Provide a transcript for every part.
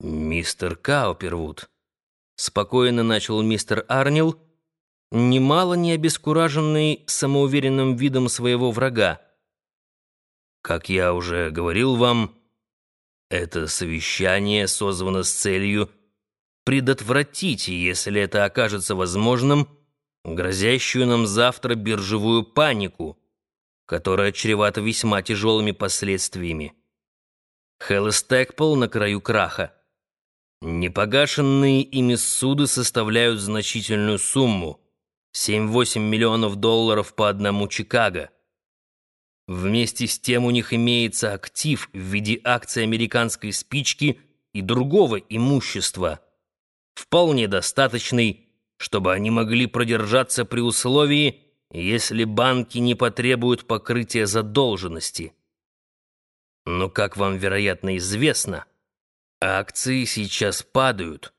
«Мистер Каупервуд», — спокойно начал мистер Арнил, немало не обескураженный самоуверенным видом своего врага. «Как я уже говорил вам, это совещание созвано с целью предотвратить, если это окажется возможным, грозящую нам завтра биржевую панику, которая чревата весьма тяжелыми последствиями. Хеллестекпол на краю краха. Непогашенные ими суды составляют значительную сумму — 7-8 миллионов долларов по одному Чикаго. Вместе с тем у них имеется актив в виде акций американской спички и другого имущества, вполне достаточный, чтобы они могли продержаться при условии, если банки не потребуют покрытия задолженности. Но, как вам, вероятно, известно, Акции сейчас падают,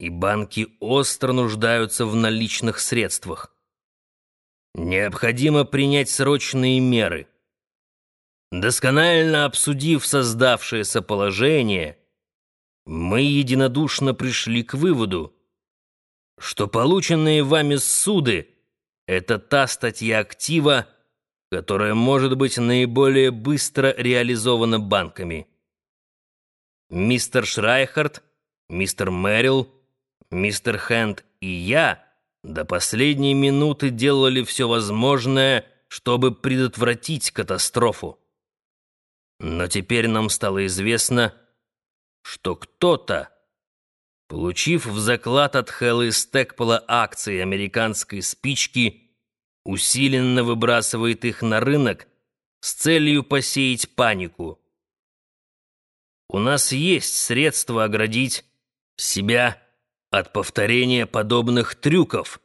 и банки остро нуждаются в наличных средствах. Необходимо принять срочные меры. Досконально обсудив создавшееся положение, мы единодушно пришли к выводу, что полученные вами суды — это та статья актива, которая может быть наиболее быстро реализована банками. Мистер Шрайхард, мистер Мэрил, мистер Хэнд и я до последней минуты делали все возможное, чтобы предотвратить катастрофу. Но теперь нам стало известно, что кто-то, получив в заклад от Хэллы Стэкпола акции американской спички, усиленно выбрасывает их на рынок с целью посеять панику. У нас есть средства оградить себя от повторения подобных трюков.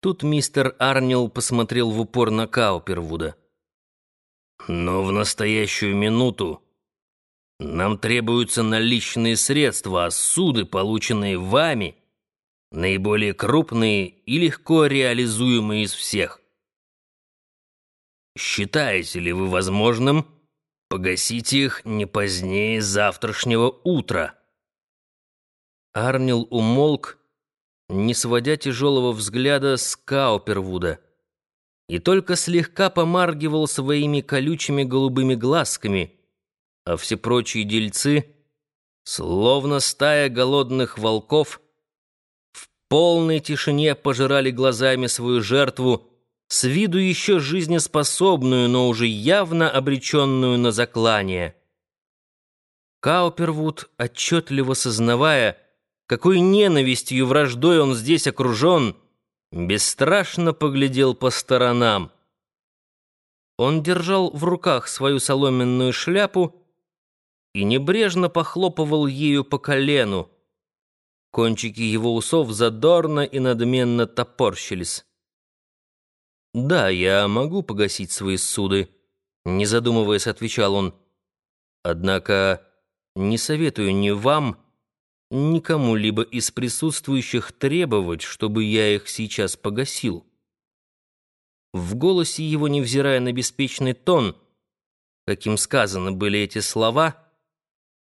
Тут мистер Арнил посмотрел в упор на Каупервуда. Но в настоящую минуту нам требуются наличные средства, а суды, полученные вами, наиболее крупные и легко реализуемые из всех. Считаете ли вы возможным Погасите их не позднее завтрашнего утра». Арнил умолк, не сводя тяжелого взгляда с Каупервуда, и только слегка помаргивал своими колючими голубыми глазками, а все прочие дельцы, словно стая голодных волков, в полной тишине пожирали глазами свою жертву, с виду еще жизнеспособную, но уже явно обреченную на заклание. Каупервуд, отчетливо сознавая, какой ненавистью враждой он здесь окружен, бесстрашно поглядел по сторонам. Он держал в руках свою соломенную шляпу и небрежно похлопывал ею по колену. Кончики его усов задорно и надменно топорщились. «Да, я могу погасить свои суды», — не задумываясь, отвечал он. «Однако не советую ни вам, ни кому-либо из присутствующих требовать, чтобы я их сейчас погасил». В голосе его, невзирая на беспечный тон, каким сказаны были эти слова,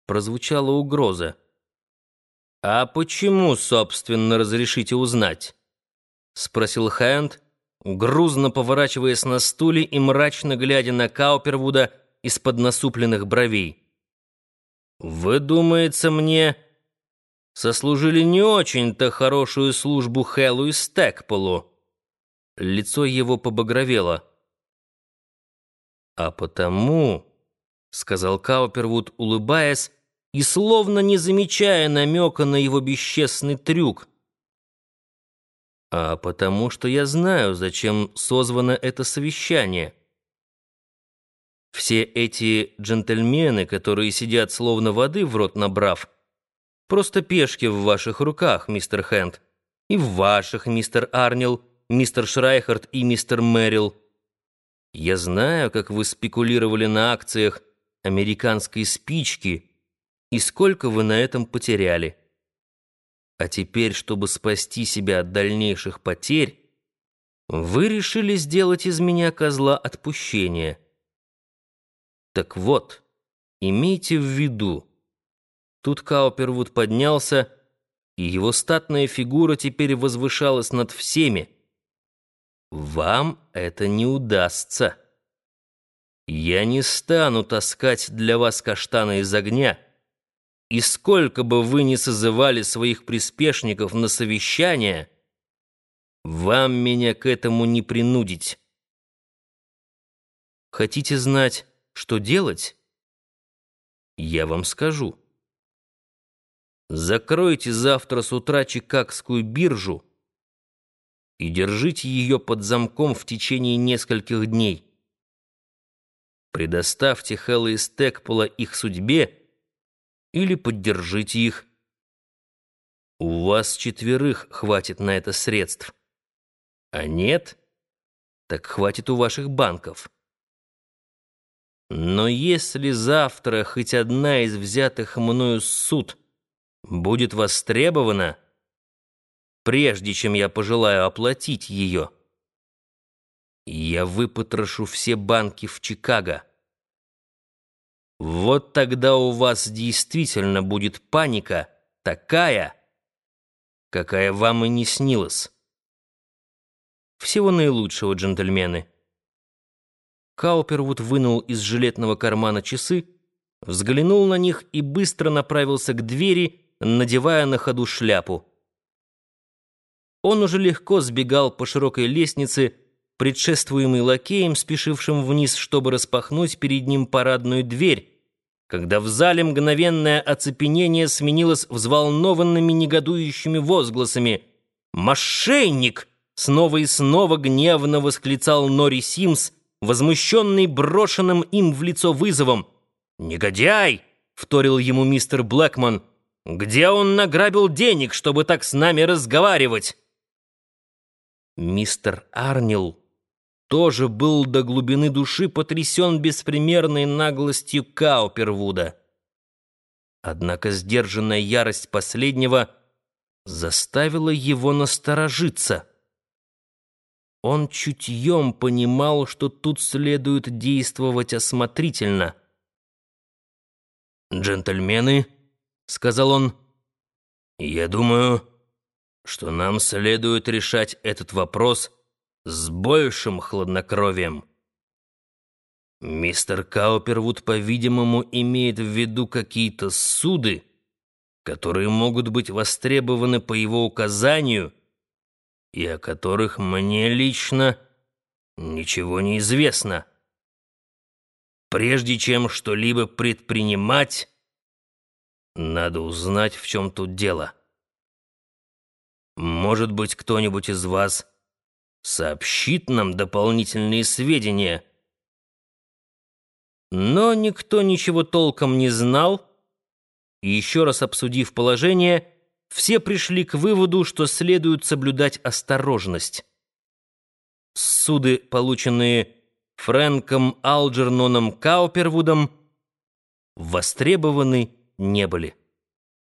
прозвучала угроза. «А почему, собственно, разрешите узнать?» — спросил Хэнд, грузно поворачиваясь на стуле и мрачно глядя на Каупервуда из-под насупленных бровей. «Вы, думается, мне сослужили не очень-то хорошую службу Хэллу и Стэкполу?» Лицо его побагровело. «А потому...» — сказал Каупервуд, улыбаясь, и словно не замечая намека на его бесчестный трюк — а потому что я знаю, зачем созвано это совещание. Все эти джентльмены, которые сидят словно воды в рот набрав, просто пешки в ваших руках, мистер Хэнд, и в ваших, мистер Арнил, мистер Шрайхард и мистер Мэрил. Я знаю, как вы спекулировали на акциях американской спички и сколько вы на этом потеряли. А теперь, чтобы спасти себя от дальнейших потерь, вы решили сделать из меня козла отпущения. Так вот, имейте в виду, Тут Каупервуд поднялся, и его статная фигура теперь возвышалась над всеми. «Вам это не удастся. Я не стану таскать для вас каштаны из огня, и сколько бы вы ни созывали своих приспешников на совещание, вам меня к этому не принудить. Хотите знать, что делать? Я вам скажу». Закройте завтра с утра Чикагскую биржу и держите ее под замком в течение нескольких дней. Предоставьте Хэлла и Стэкпола их судьбе или поддержите их. У вас четверых хватит на это средств. А нет, так хватит у ваших банков. Но если завтра хоть одна из взятых мною суд — будет востребована, прежде чем я пожелаю оплатить ее. Я выпотрошу все банки в Чикаго. Вот тогда у вас действительно будет паника такая, какая вам и не снилась. Всего наилучшего, джентльмены. Каупервуд вынул из жилетного кармана часы, взглянул на них и быстро направился к двери, надевая на ходу шляпу. Он уже легко сбегал по широкой лестнице, предшествуемый лакеем, спешившим вниз, чтобы распахнуть перед ним парадную дверь, когда в зале мгновенное оцепенение сменилось взволнованными негодующими возгласами. «Мошенник!» — снова и снова гневно восклицал Нори Симс, возмущенный брошенным им в лицо вызовом. «Негодяй!» — вторил ему мистер Блэкман — где он награбил денег, чтобы так с нами разговаривать?» Мистер Арнил тоже был до глубины души потрясен беспримерной наглостью Каупервуда. Однако сдержанная ярость последнего заставила его насторожиться. Он чутьем понимал, что тут следует действовать осмотрительно. «Джентльмены», сказал он, — «я думаю, что нам следует решать этот вопрос с большим хладнокровием». Мистер Каупервуд, по-видимому, имеет в виду какие-то суды, которые могут быть востребованы по его указанию и о которых мне лично ничего не известно. Прежде чем что-либо предпринимать, надо узнать, в чем тут дело. Может быть, кто-нибудь из вас сообщит нам дополнительные сведения. Но никто ничего толком не знал, и еще раз обсудив положение, все пришли к выводу, что следует соблюдать осторожность. Суды, полученные Фрэнком Алджерноном Каупервудом, востребованы не были.